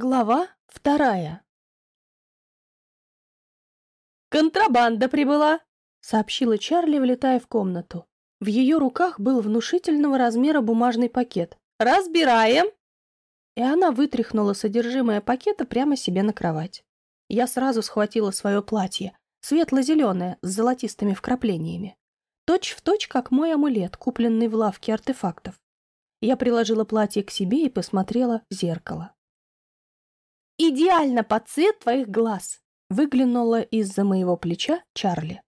Глава вторая «Контрабанда прибыла!» — сообщила Чарли, влетая в комнату. В ее руках был внушительного размера бумажный пакет. «Разбираем!» И она вытряхнула содержимое пакета прямо себе на кровать. Я сразу схватила свое платье, светло-зеленое, с золотистыми вкраплениями. Точь в точь, как мой амулет, купленный в лавке артефактов. Я приложила платье к себе и посмотрела в зеркало. «Идеально под цвет твоих глаз!» Выглянула из-за моего плеча Чарли.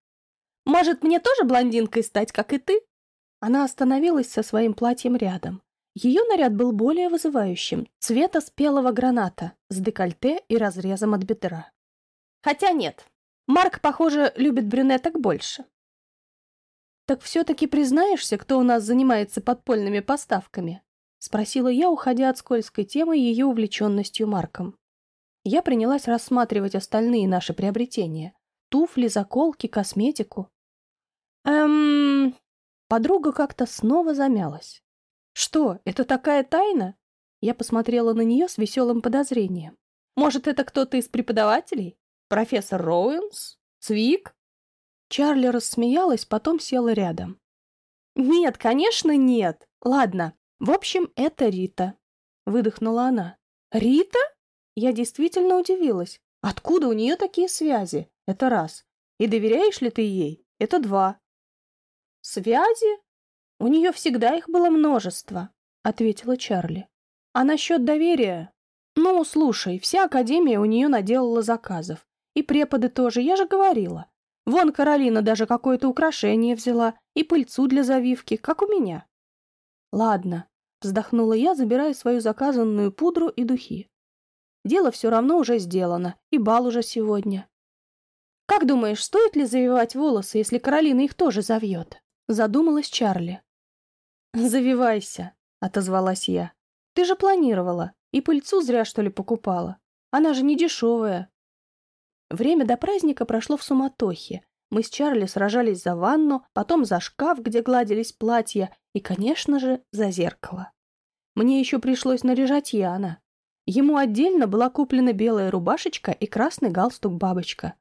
«Может, мне тоже блондинкой стать, как и ты?» Она остановилась со своим платьем рядом. Ее наряд был более вызывающим, цвета спелого граната, с декольте и разрезом от бедра. Хотя нет, Марк, похоже, любит брюнеток больше. «Так все-таки признаешься, кто у нас занимается подпольными поставками?» — спросила я, уходя от скользкой темы ее увлеченностью Марком. Я принялась рассматривать остальные наши приобретения. Туфли, заколки, косметику. Эм... Подруга как-то снова замялась. Что, это такая тайна? Я посмотрела на нее с веселым подозрением. Может, это кто-то из преподавателей? Профессор Роуэнс? Цвик? Чарли рассмеялась, потом села рядом. «Нет, конечно, нет. Ладно. В общем, это Рита», — выдохнула она. «Рита?» Я действительно удивилась. Откуда у нее такие связи? Это раз. И доверяешь ли ты ей? Это два. Связи? У нее всегда их было множество, ответила Чарли. А насчет доверия? Ну, слушай, вся Академия у нее наделала заказов. И преподы тоже, я же говорила. Вон Каролина даже какое-то украшение взяла и пыльцу для завивки, как у меня. Ладно, вздохнула я, забирая свою заказанную пудру и духи. Дело все равно уже сделано, и бал уже сегодня. «Как думаешь, стоит ли завивать волосы, если Каролина их тоже завьет?» Задумалась Чарли. «Завивайся», — отозвалась я. «Ты же планировала, и пыльцу зря, что ли, покупала. Она же не дешевая». Время до праздника прошло в суматохе. Мы с Чарли сражались за ванну, потом за шкаф, где гладились платья, и, конечно же, за зеркало. Мне еще пришлось наряжать Яна. Ему отдельно была куплена белая рубашечка и красный галстук-бабочка.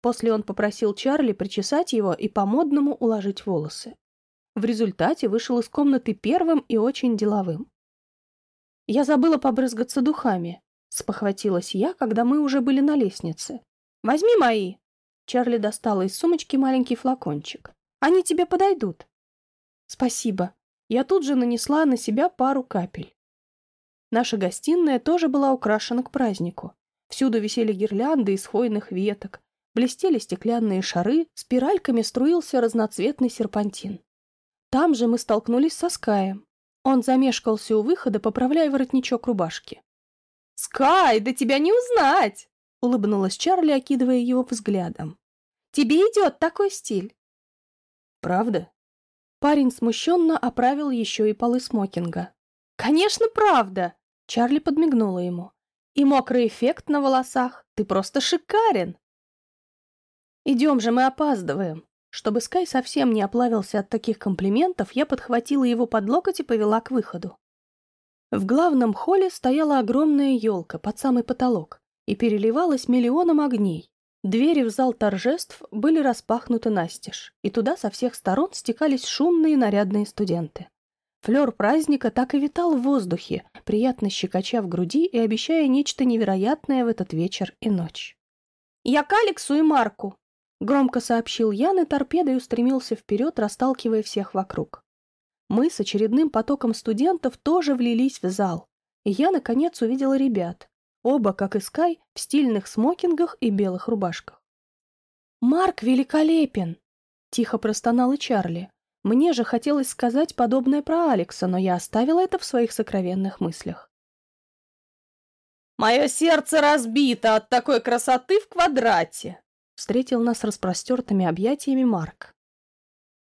После он попросил Чарли причесать его и по-модному уложить волосы. В результате вышел из комнаты первым и очень деловым. «Я забыла побрызгаться духами», — спохватилась я, когда мы уже были на лестнице. «Возьми мои!» Чарли достала из сумочки маленький флакончик. «Они тебе подойдут». «Спасибо». Я тут же нанесла на себя пару капель. Наша гостиная тоже была украшена к празднику. Всюду висели гирлянды из хвойных веток, блестели стеклянные шары, спиральками струился разноцветный серпантин. Там же мы столкнулись со Скаем. Он замешкался у выхода, поправляя воротничок рубашки. «Скай, да тебя не узнать!» — улыбнулась Чарли, окидывая его взглядом. «Тебе идет такой стиль!» «Правда?» Парень смущенно оправил еще и полы смокинга. «Конечно, правда!» Чарли подмигнула ему. «И мокрый эффект на волосах. Ты просто шикарен!» «Идем же, мы опаздываем!» Чтобы Скай совсем не оплавился от таких комплиментов, я подхватила его под локоть и повела к выходу. В главном холле стояла огромная елка под самый потолок и переливалась миллионом огней. Двери в зал торжеств были распахнуты настежь, и туда со всех сторон стекались шумные нарядные студенты. Флёр праздника так и витал в воздухе, приятно щекоча в груди и обещая нечто невероятное в этот вечер и ночь. «Я к Алексу и Марку!» — громко сообщил Ян, и торпедой устремился вперед, расталкивая всех вокруг. Мы с очередным потоком студентов тоже влились в зал, и я, наконец, увидела ребят. Оба, как и Скай, в стильных смокингах и белых рубашках. «Марк великолепен!» — тихо простонал и Чарли. Мне же хотелось сказать подобное про Алекса, но я оставила это в своих сокровенных мыслях. «Мое сердце разбито от такой красоты в квадрате!» Встретил нас распростертыми объятиями Марк.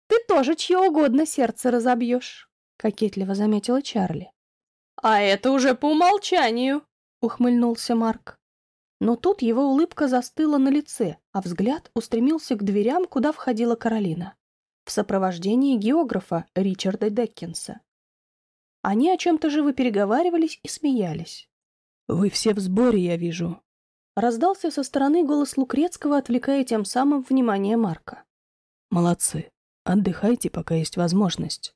«Ты тоже чье угодно сердце разобьешь», — кокетливо заметила Чарли. «А это уже по умолчанию», — ухмыльнулся Марк. Но тут его улыбка застыла на лице, а взгляд устремился к дверям, куда входила Каролина в сопровождении географа Ричарда Деккинса. Они о чем-то живо переговаривались и смеялись. «Вы все в сборе, я вижу». Раздался со стороны голос Лукрецкого, отвлекая тем самым внимание Марка. «Молодцы. Отдыхайте, пока есть возможность».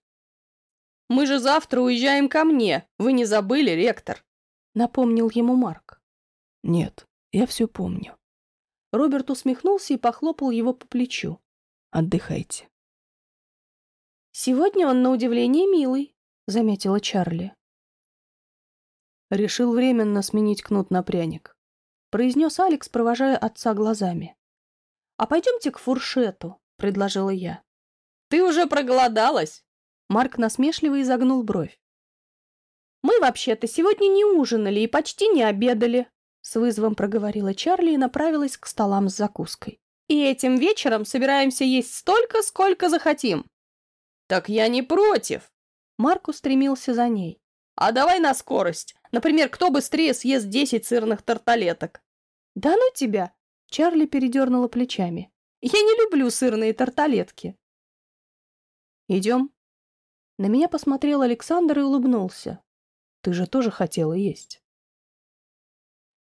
«Мы же завтра уезжаем ко мне. Вы не забыли, ректор?» Напомнил ему Марк. «Нет, я все помню». Роберт усмехнулся и похлопал его по плечу. «Отдыхайте». «Сегодня он, на удивление, милый», — заметила Чарли. Решил временно сменить кнут на пряник. Произнес Алекс, провожая отца глазами. «А пойдемте к фуршету», — предложила я. «Ты уже проголодалась?» Марк насмешливо изогнул бровь. «Мы вообще-то сегодня не ужинали и почти не обедали», — с вызовом проговорила Чарли и направилась к столам с закуской. «И этим вечером собираемся есть столько, сколько захотим». «Так я не против!» Марк устремился за ней. А давай на скорость. Например, кто быстрее съест 10 сырных тарталеток? Да ну тебя! Чарли передернула плечами. Я не люблю сырные тарталетки. Идем. На меня посмотрел Александр и улыбнулся. Ты же тоже хотела есть.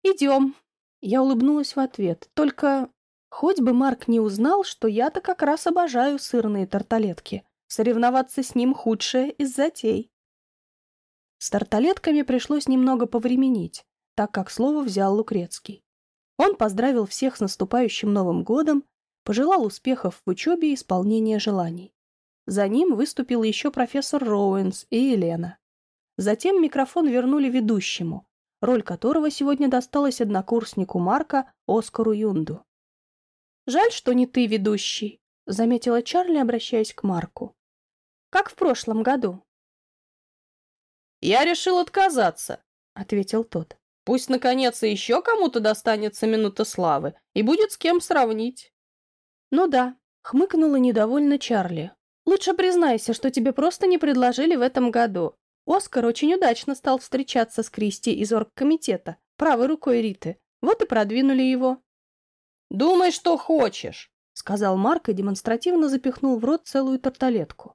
Идем. Я улыбнулась в ответ. Только хоть бы Марк не узнал, что я-то как раз обожаю сырные тарталетки. Соревноваться с ним худшее из затей. С тарталетками пришлось немного повременить, так как слово взял Лукрецкий. Он поздравил всех с наступающим Новым годом, пожелал успехов в учебе и исполнения желаний. За ним выступил еще профессор Роуэнс и Елена. Затем микрофон вернули ведущему, роль которого сегодня досталась однокурснику Марка Оскару Юнду. «Жаль, что не ты ведущий», — заметила Чарли, обращаясь к Марку. «Как в прошлом году». «Я решил отказаться», — ответил тот. «Пусть, наконец, и еще кому-то достанется минута славы, и будет с кем сравнить». «Ну да», — хмыкнула недовольно Чарли. «Лучше признайся, что тебе просто не предложили в этом году. Оскар очень удачно стал встречаться с Кристи из оргкомитета, правой рукой Риты. Вот и продвинули его». «Думай, что хочешь», — сказал Марк и демонстративно запихнул в рот целую тарталетку.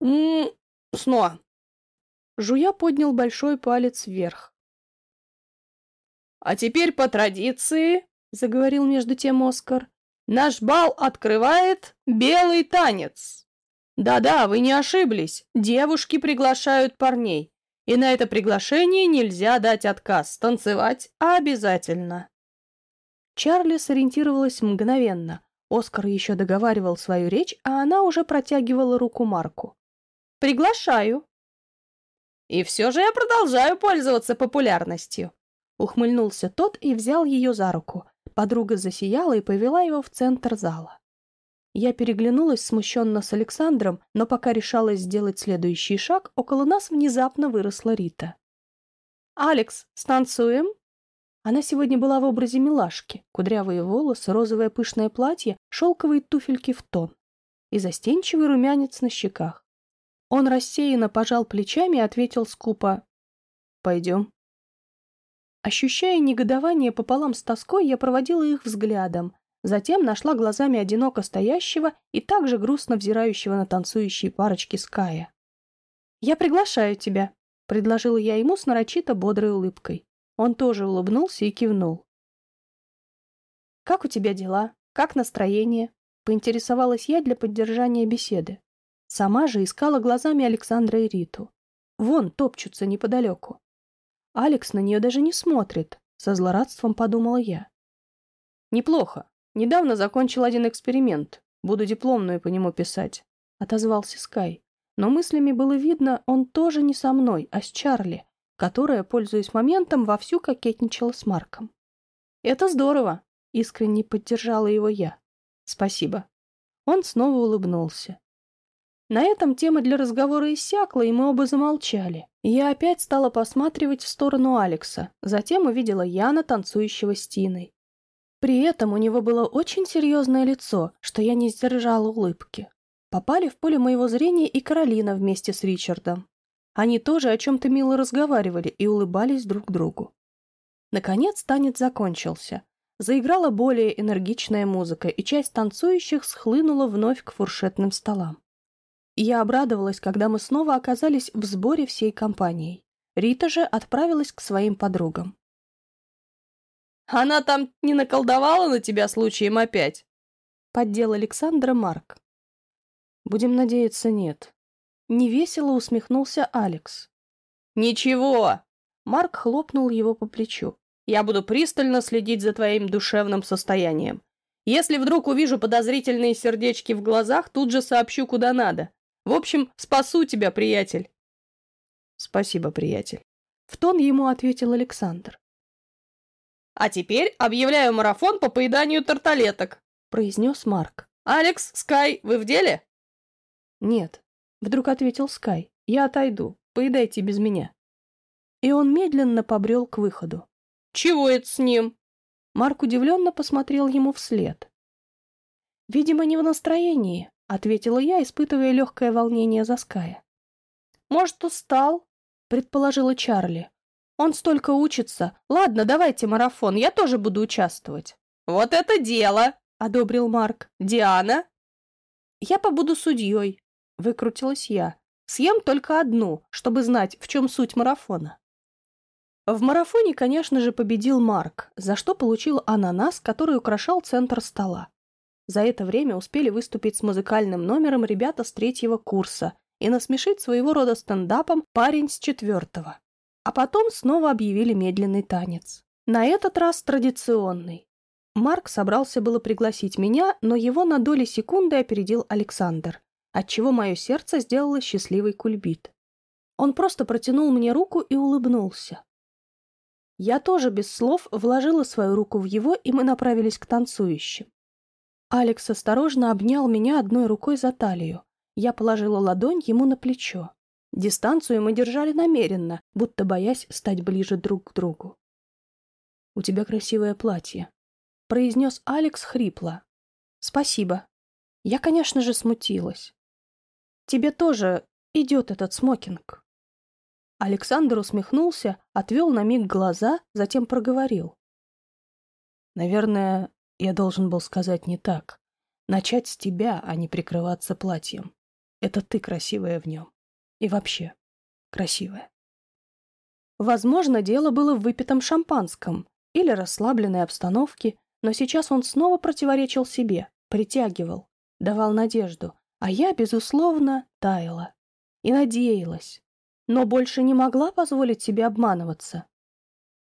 «М-м, сно, Жуя поднял большой палец вверх. «А теперь по традиции», — заговорил между тем Оскар, «наш бал открывает белый танец. Да-да, вы не ошиблись, девушки приглашают парней, и на это приглашение нельзя дать отказ, танцевать обязательно». Чарли сориентировалась мгновенно. Оскар еще договаривал свою речь, а она уже протягивала руку Марку. «Приглашаю», и все же я продолжаю пользоваться популярностью. Ухмыльнулся тот и взял ее за руку. Подруга засияла и повела его в центр зала. Я переглянулась смущенно с Александром, но пока решалась сделать следующий шаг, около нас внезапно выросла Рита. «Алекс, станцуем?» Она сегодня была в образе милашки. Кудрявые волосы, розовое пышное платье, шелковые туфельки в тон и застенчивый румянец на щеках. Он рассеянно пожал плечами и ответил скупо «Пойдем». Ощущая негодование пополам с тоской, я проводила их взглядом, затем нашла глазами одиноко стоящего и также грустно взирающего на танцующие парочки Ская. «Я приглашаю тебя», — предложила я ему с нарочито бодрой улыбкой. Он тоже улыбнулся и кивнул. «Как у тебя дела? Как настроение?» — поинтересовалась я для поддержания беседы. Сама же искала глазами Александра и Риту. Вон топчутся неподалеку. Алекс на нее даже не смотрит, со злорадством подумала я. Неплохо. Недавно закончил один эксперимент. Буду дипломную по нему писать. Отозвался Скай. Но мыслями было видно, он тоже не со мной, а с Чарли, которая, пользуясь моментом, вовсю кокетничала с Марком. «Это здорово!» — искренне поддержала его я. «Спасибо». Он снова улыбнулся. На этом тема для разговора иссякла, и мы оба замолчали. Я опять стала посматривать в сторону Алекса, затем увидела Яна, танцующего с Тиной. При этом у него было очень серьезное лицо, что я не сдержала улыбки. Попали в поле моего зрения и Каролина вместе с Ричардом. Они тоже о чем-то мило разговаривали и улыбались друг другу. Наконец танец закончился. Заиграла более энергичная музыка, и часть танцующих схлынула вновь к фуршетным столам. Я обрадовалась, когда мы снова оказались в сборе всей компанией. Рита же отправилась к своим подругам. Она там не наколдовала на тебя случаем опять?» Поддел Александра Марк. «Будем надеяться, нет». Невесело усмехнулся Алекс. «Ничего!» Марк хлопнул его по плечу. «Я буду пристально следить за твоим душевным состоянием. Если вдруг увижу подозрительные сердечки в глазах, тут же сообщу, куда надо. В общем, спасу тебя, приятель». «Спасибо, приятель». В тон ему ответил Александр. «А теперь объявляю марафон по поеданию тарталеток», — произнес Марк. «Алекс, Скай, вы в деле?» «Нет», — вдруг ответил Скай. «Я отойду. Поедайте без меня». И он медленно побрел к выходу. «Чего это с ним?» Марк удивленно посмотрел ему вслед. «Видимо, не в настроении», — ответила я, испытывая легкое волнение за Ская. «Может, устал?» — предположила Чарли. Он столько учится. Ладно, давайте марафон, я тоже буду участвовать. Вот это дело, одобрил Марк. Диана? Я побуду судьей, выкрутилась я. Съем только одну, чтобы знать, в чем суть марафона. В марафоне, конечно же, победил Марк, за что получил ананас, который украшал центр стола. За это время успели выступить с музыкальным номером ребята с третьего курса и насмешить своего рода стендапом парень с четвертого. А потом снова объявили медленный танец. На этот раз традиционный. Марк собрался было пригласить меня, но его на доли секунды опередил Александр, отчего мое сердце сделало счастливый кульбит. Он просто протянул мне руку и улыбнулся. Я тоже без слов вложила свою руку в его, и мы направились к танцующим. Алекс осторожно обнял меня одной рукой за талию. Я положила ладонь ему на плечо. Дистанцию мы держали намеренно, будто боясь стать ближе друг к другу. «У тебя красивое платье», — произнес Алекс хрипло. «Спасибо. Я, конечно же, смутилась. Тебе тоже идет этот смокинг». Александр усмехнулся, отвел на миг глаза, затем проговорил. «Наверное, я должен был сказать не так. Начать с тебя, а не прикрываться платьем. Это ты красивая в нем. И вообще, красивая. Возможно, дело было в выпитом шампанском или расслабленной обстановке, но сейчас он снова противоречил себе, притягивал, давал надежду, а я, безусловно, таяла. И надеялась, но больше не могла позволить себе обманываться.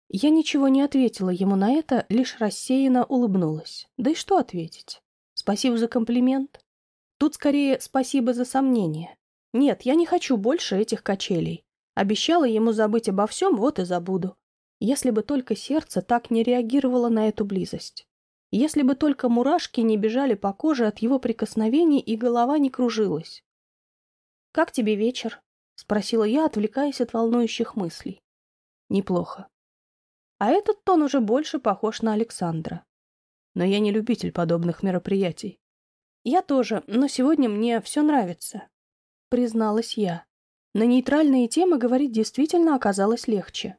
Я ничего не ответила ему на это, лишь рассеянно улыбнулась. Да и что ответить? Спасибо за комплимент. Тут скорее спасибо за сомнение. Нет, я не хочу больше этих качелей. Обещала ему забыть обо всем, вот и забуду. Если бы только сердце так не реагировало на эту близость. Если бы только мурашки не бежали по коже от его прикосновений и голова не кружилась. «Как тебе вечер?» — спросила я, отвлекаясь от волнующих мыслей. «Неплохо». А этот тон уже больше похож на Александра. Но я не любитель подобных мероприятий. Я тоже, но сегодня мне все нравится призналась я. На нейтральные темы говорить действительно оказалось легче.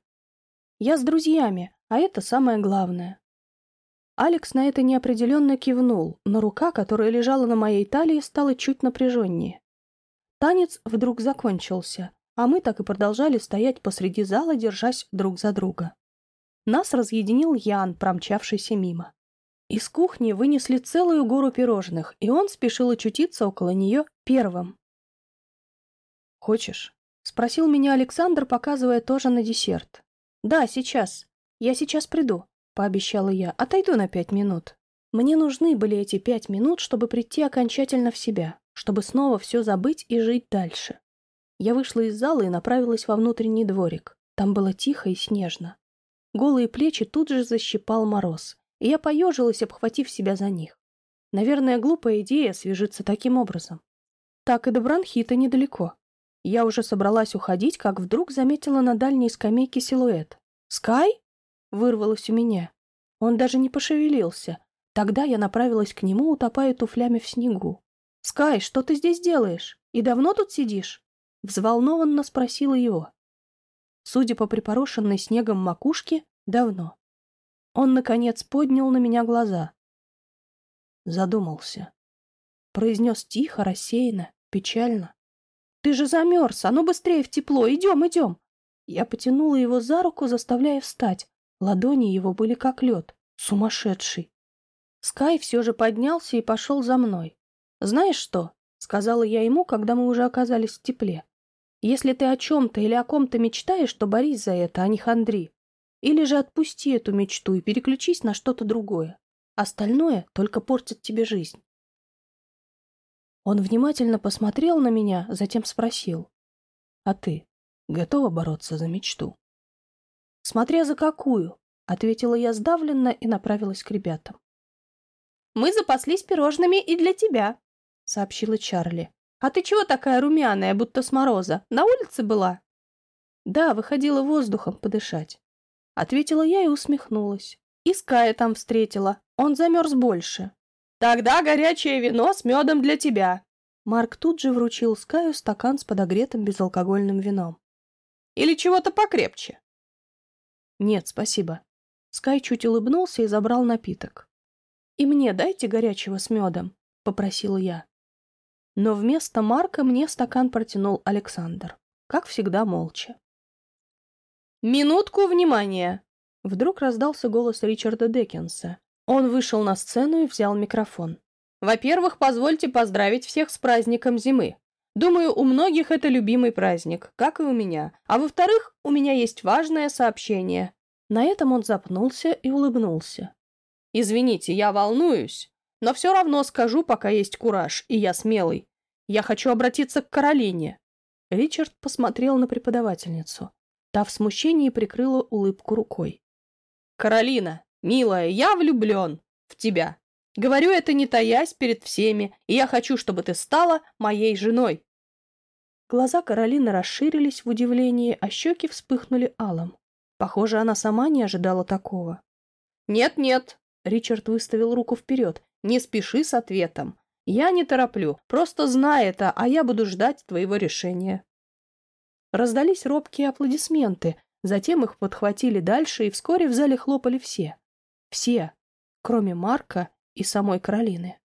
Я с друзьями, а это самое главное. Алекс на это неопределенно кивнул, но рука, которая лежала на моей талии, стала чуть напряженнее. Танец вдруг закончился, а мы так и продолжали стоять посреди зала, держась друг за друга. Нас разъединил Ян, промчавшийся мимо. Из кухни вынесли целую гору пирожных, и он спешил очутиться около нее первым. «Хочешь?» — спросил меня Александр, показывая тоже на десерт. «Да, сейчас. Я сейчас приду», — пообещала я. «Отойду на пять минут». Мне нужны были эти пять минут, чтобы прийти окончательно в себя, чтобы снова все забыть и жить дальше. Я вышла из зала и направилась во внутренний дворик. Там было тихо и снежно. Голые плечи тут же защипал мороз, и я поежилась, обхватив себя за них. Наверное, глупая идея свяжется таким образом. Так и до бронхита недалеко. Я уже собралась уходить, как вдруг заметила на дальней скамейке силуэт. «Скай?» — вырвалось у меня. Он даже не пошевелился. Тогда я направилась к нему, утопая туфлями в снегу. «Скай, что ты здесь делаешь? И давно тут сидишь?» Взволнованно спросила его. Судя по припорошенной снегом макушке, давно. Он, наконец, поднял на меня глаза. Задумался. Произнес тихо, рассеянно, печально. «Ты же замерз! А ну быстрее в тепло! Идем, идем!» Я потянула его за руку, заставляя встать. Ладони его были как лед, сумасшедший. Скай все же поднялся и пошел за мной. «Знаешь что?» — сказала я ему, когда мы уже оказались в тепле. «Если ты о чем-то или о ком-то мечтаешь, то борись за это, а не хандри. Или же отпусти эту мечту и переключись на что-то другое. Остальное только портит тебе жизнь». Он внимательно посмотрел на меня, затем спросил. «А ты готова бороться за мечту?» «Смотря за какую», — ответила я сдавленно и направилась к ребятам. «Мы запаслись пирожными и для тебя», — сообщила Чарли. «А ты чего такая румяная, будто с мороза? На улице была?» «Да, выходила воздухом подышать», — ответила я и усмехнулась. «И Ская там встретила. Он замерз больше». «Тогда горячее вино с медом для тебя». Марк тут же вручил Скаю стакан с подогретым безалкогольным вином. «Или чего-то покрепче?» «Нет, спасибо». Скай чуть улыбнулся и забрал напиток. «И мне дайте горячего с медом», — попросил я. Но вместо Марка мне стакан протянул Александр, как всегда молча. «Минутку внимания!» Вдруг раздался голос Ричарда Деккенса. Он вышел на сцену и взял микрофон. «Во-первых, позвольте поздравить всех с праздником зимы. Думаю, у многих это любимый праздник, как и у меня. А во-вторых, у меня есть важное сообщение. На этом он запнулся и улыбнулся. Извините, я волнуюсь, но все равно скажу, пока есть кураж, и я смелый. Я хочу обратиться к Каролине. Ричард посмотрел на преподавательницу. Та в смущении прикрыла улыбку рукой. «Каролина, милая, я влюблен в тебя. Говорю это не таясь перед всеми, и я хочу, чтобы ты стала моей женой. Глаза Каролины расширились в удивлении, а щеки вспыхнули алым. Похоже, она сама не ожидала такого. «Нет-нет», — Ричард выставил руку вперед, — «не спеши с ответом. Я не тороплю, просто знай это, а я буду ждать твоего решения». Раздались робкие аплодисменты, затем их подхватили дальше, и вскоре в зале хлопали все. Все, кроме Марка и самой Каролины.